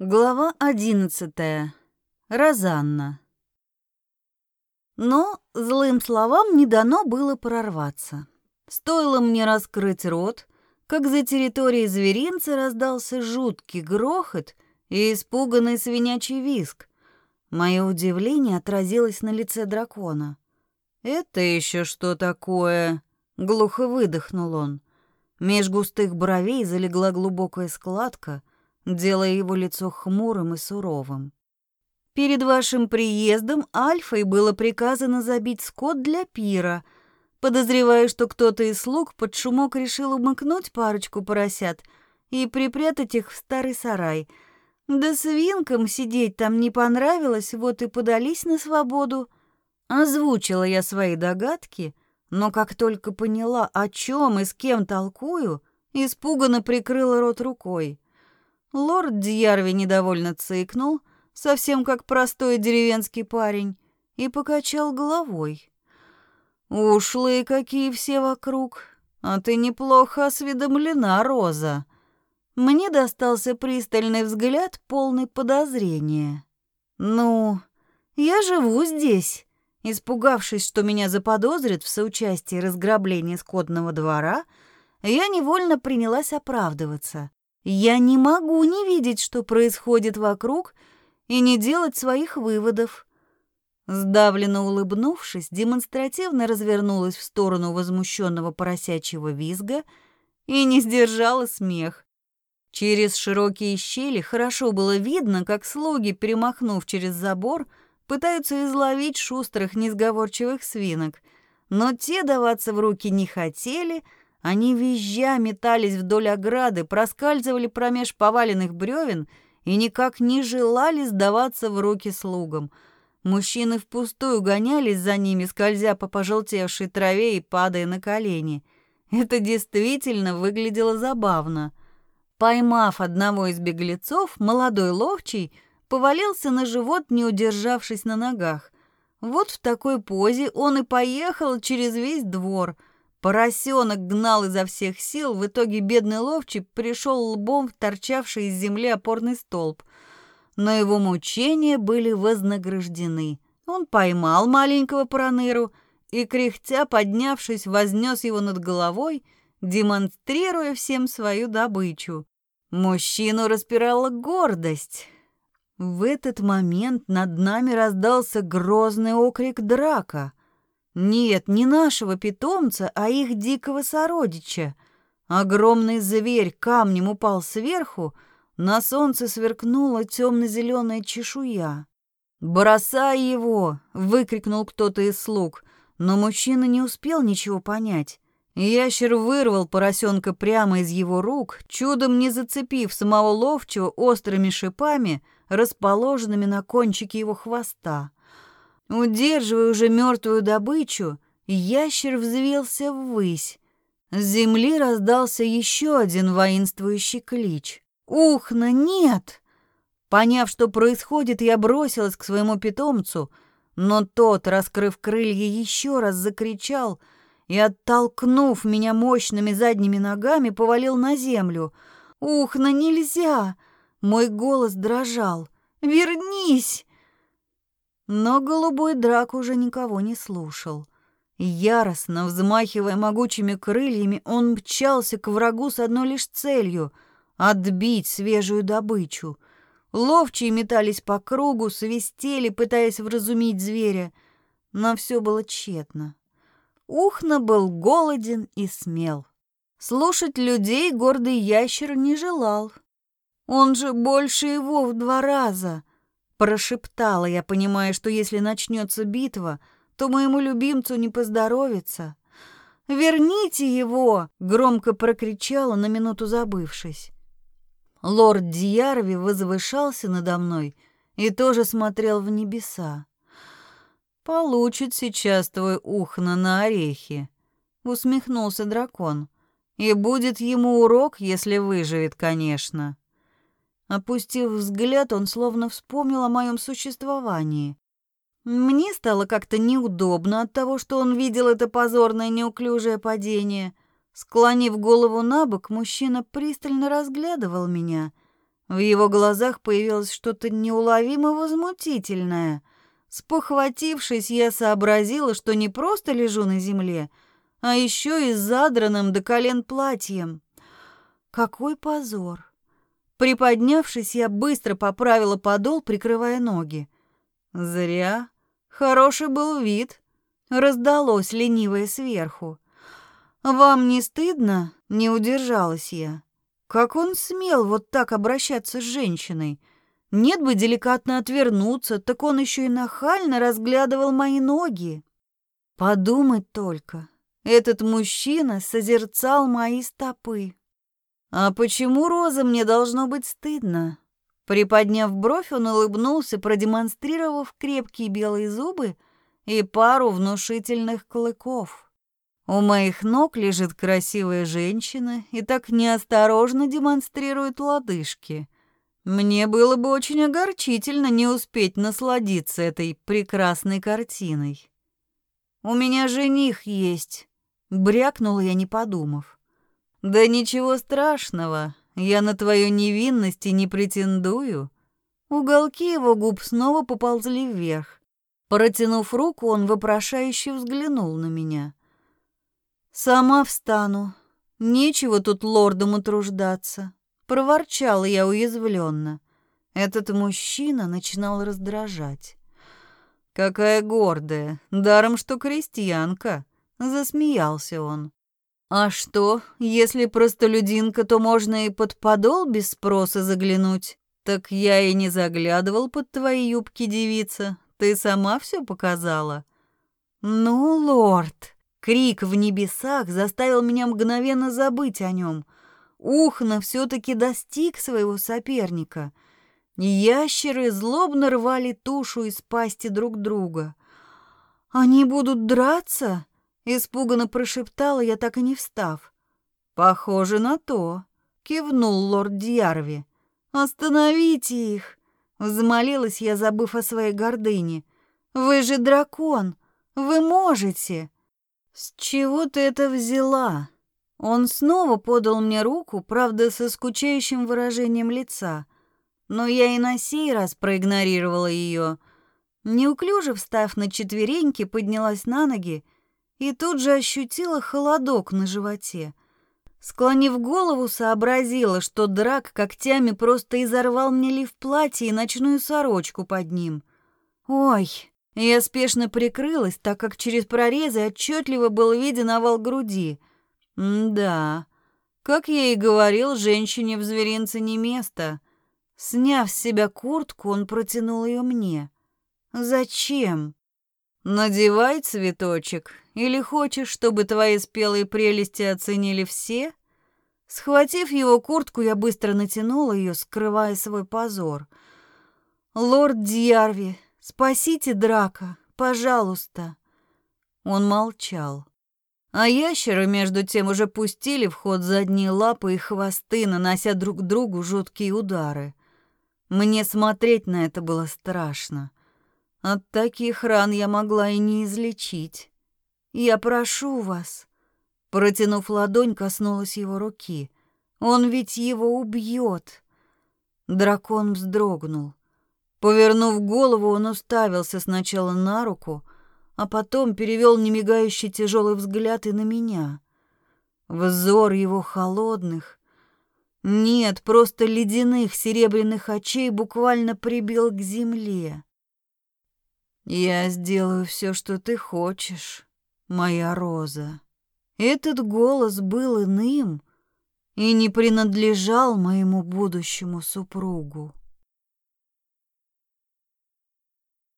Глава одиннадцатая. Розанна. Но злым словам не дано было прорваться. Стоило мне раскрыть рот, как за территорией зверинца раздался жуткий грохот и испуганный свинячий виск. Мое удивление отразилось на лице дракона. «Это еще что такое?» — глухо выдохнул он. Меж густых бровей залегла глубокая складка — делая его лицо хмурым и суровым. «Перед вашим приездом Альфой было приказано забить скот для пира. Подозреваю, что кто-то из слуг под шумок решил умыкнуть парочку поросят и припрятать их в старый сарай. Да свинкам сидеть там не понравилось, вот и подались на свободу. Озвучила я свои догадки, но как только поняла, о чем и с кем толкую, испуганно прикрыла рот рукой. Лорд Дьярви недовольно цыкнул, совсем как простой деревенский парень, и покачал головой. «Ушлые какие все вокруг, а ты неплохо осведомлена, Роза». Мне достался пристальный взгляд, полный подозрения. «Ну, я живу здесь». Испугавшись, что меня заподозрят в соучастии разграбления скотного двора, я невольно принялась оправдываться. Я не могу не видеть, что происходит вокруг, и не делать своих выводов. Сдавленно улыбнувшись, демонстративно развернулась в сторону возмущенного поросячьего визга и не сдержала смех. Через широкие щели хорошо было видно, как слуги, перемахнув через забор, пытаются изловить шустрых несговорчивых свинок, но те даваться в руки не хотели — они визжа метались вдоль ограды, проскальзывали промеж поваленных бревен и никак не желали сдаваться в руки слугам. Мужчины впустую гонялись за ними, скользя по пожелтевшей траве и падая на колени. Это действительно выглядело забавно. Поймав одного из беглецов, молодой ловчий повалился на живот, не удержавшись на ногах. Вот в такой позе он и поехал через весь двор — Поросенок гнал изо всех сил, в итоге бедный ловчий пришел лбом в торчавший из земли опорный столб. Но его мучения были вознаграждены. Он поймал маленького проныру и, кряхтя поднявшись, вознес его над головой, демонстрируя всем свою добычу. Мужчину распирала гордость. В этот момент над нами раздался грозный окрик драка — нет, не нашего питомца, а их дикого сородича. Огромный зверь камнем упал сверху, на солнце сверкнула темно-зеленая чешуя. «Бросай его!» — выкрикнул кто-то из слуг, но мужчина не успел ничего понять. Ящер вырвал поросенка прямо из его рук, чудом не зацепив самого ловчего острыми шипами, расположенными на кончике его хвоста. Удерживая уже мертвую добычу, ящер взвился ввысь. С земли раздался еще один воинствующий клич. «Ухна, нет!» Поняв, что происходит, я бросилась к своему питомцу, но тот, раскрыв крылья, еще раз закричал и, оттолкнув меня мощными задними ногами, повалил на землю. «Ухна, нельзя!» Мой голос дрожал. «Вернись!» Но голубой драк уже никого не слушал. Яростно взмахивая могучими крыльями, он мчался к врагу с одной лишь целью — отбить свежую добычу. Ловчие метались по кругу, свистели, пытаясь вразумить зверя, но все было тщетно. Ухна был голоден и смел. Слушать людей гордый ящер не желал. Он же больше его в два раза. Прошептала я, понимая, что если начнется битва, то моему любимцу не поздоровится. «Верните его!» — громко прокричала, на минуту забывшись. Лорд Дьярви возвышался надо мной и тоже смотрел в небеса. «Получит сейчас твой ухно на орехи», — усмехнулся дракон. «И будет ему урок, если выживет, конечно». Опустив взгляд, он словно вспомнил о моем существовании. Мне стало как-то неудобно от того, что он видел это позорное неуклюжее падение. Склонив голову на бок, мужчина пристально разглядывал меня. В его глазах появилось что-то неуловимо возмутительное. Спохватившись, я сообразила, что не просто лежу на земле, а еще и задранным до колен платьем. Какой позор! Приподнявшись, я быстро поправила подол, прикрывая ноги. Зря. Хороший был вид. Раздалось ленивое сверху. «Вам не стыдно?» — не удержалась я. Как он смел вот так обращаться с женщиной? Нет бы деликатно отвернуться, так он еще и нахально разглядывал мои ноги. Подумать только, этот мужчина созерцал мои стопы. А почему Роза мне должно быть стыдно? Приподняв бровь, он улыбнулся, продемонстрировав крепкие белые зубы и пару внушительных клыков. У моих ног лежит красивая женщина и так неосторожно демонстрирует лодыжки. Мне было бы очень огорчительно не успеть насладиться этой прекрасной картиной. «У меня жених есть», — брякнула я, не подумав. «Да ничего страшного, я на твою невинность и не претендую». Уголки его губ снова поползли вверх. Протянув руку, он вопрошающе взглянул на меня. «Сама встану. Нечего тут лордом утруждаться», — проворчала я уязвленно. Этот мужчина начинал раздражать. «Какая гордая, даром что крестьянка», — засмеялся он. «А что, если простолюдинка, то можно и под подол без спроса заглянуть? Так я и не заглядывал под твои юбки, девица. Ты сама все показала». «Ну, лорд!» Крик в небесах заставил меня мгновенно забыть о нем. Ухна все-таки достиг своего соперника. Ящеры злобно рвали тушу из пасти друг друга. «Они будут драться?» Испуганно прошептала я, так и не встав. «Похоже на то», — кивнул лорд Дьярви. «Остановите их!» — взмолилась я, забыв о своей гордыне. «Вы же дракон! Вы можете!» «С чего ты это взяла?» Он снова подал мне руку, правда, со скучающим выражением лица. Но я и на сей раз проигнорировала ее. Неуклюже встав на четвереньки, поднялась на ноги и тут же ощутила холодок на животе. Склонив голову, сообразила, что драк когтями просто изорвал мне лиф платье и ночную сорочку под ним. «Ой!» Я спешно прикрылась, так как через прорезы отчетливо был виден овал груди. «Да, как я и говорил, женщине в зверинце не место». Сняв с себя куртку, он протянул ее мне. «Зачем?» «Надевай цветочек, или хочешь, чтобы твои спелые прелести оценили все?» Схватив его куртку, я быстро натянула ее, скрывая свой позор. «Лорд Дьярви, спасите Драка, пожалуйста!» Он молчал. А ящеры, между тем, уже пустили в ход задние лапы и хвосты, нанося друг другу жуткие удары. Мне смотреть на это было страшно. От таких ран я могла и не излечить. Я прошу вас. Протянув ладонь, коснулась его руки. Он ведь его убьет. Дракон вздрогнул. Повернув голову, он уставился сначала на руку, а потом перевел немигающий тяжелый взгляд и на меня. Взор его холодных, нет, просто ледяных серебряных очей буквально прибил к земле. «Я сделаю все, что ты хочешь, моя роза». Этот голос был иным и не принадлежал моему будущему супругу.